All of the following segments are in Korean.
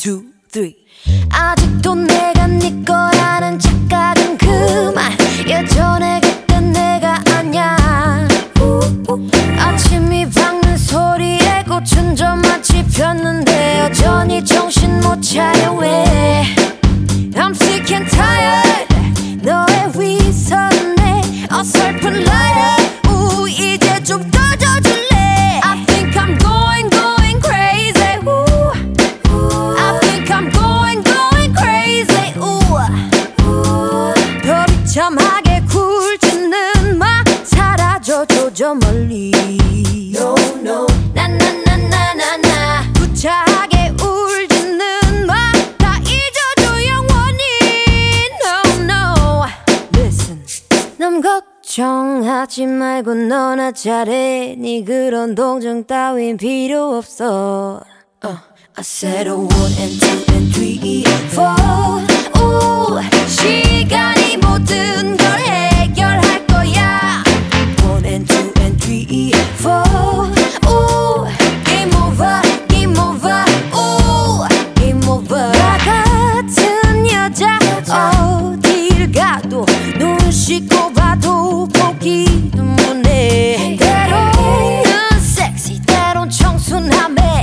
three. 아직도 내가 네 거라는 착각은 그만. 예전에 그땐 내가 아냐 아침이 밝는 소리에 꽃은 좀 마치 폈는데 여전히 정신 못 차려 왜 I'm sick and tired. 너의 위선에 어설픈 lighter 더 비참하게 굴지는 마 사라져줘 저 멀리. No no. 나나나나나나. 구차하게 울지는 마다 잊어줘 영원히. No no. Listen. 남 걱정하지 말고 너나 잘해. 네 그런 동정 따윈 필요 없어. Uh, I said a one and two 씻고 봐도 못해. 때로는 섹시 때론 청순함에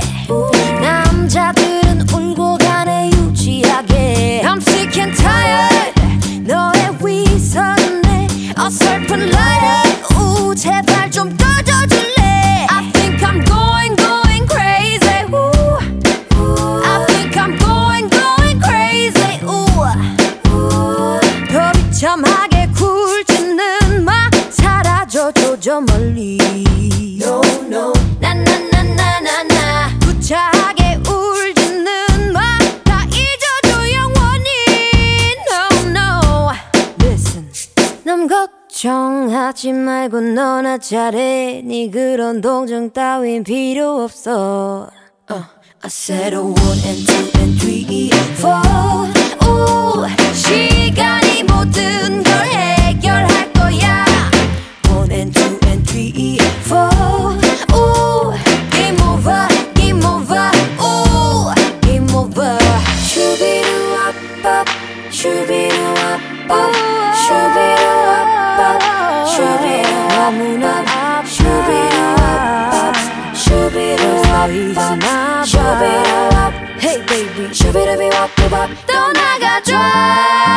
저 멀리. No no. 나나나나나나. 구차하게 울지는 마다 잊어줘 영원히. No no. Listen. 남 걱정하지 말고 너나 잘해. 네 그런 동정 따윈 필요 없어. Uh, I said a one and two and three four it up, Shove it hey baby, shove it up, up, up, どんなが drop.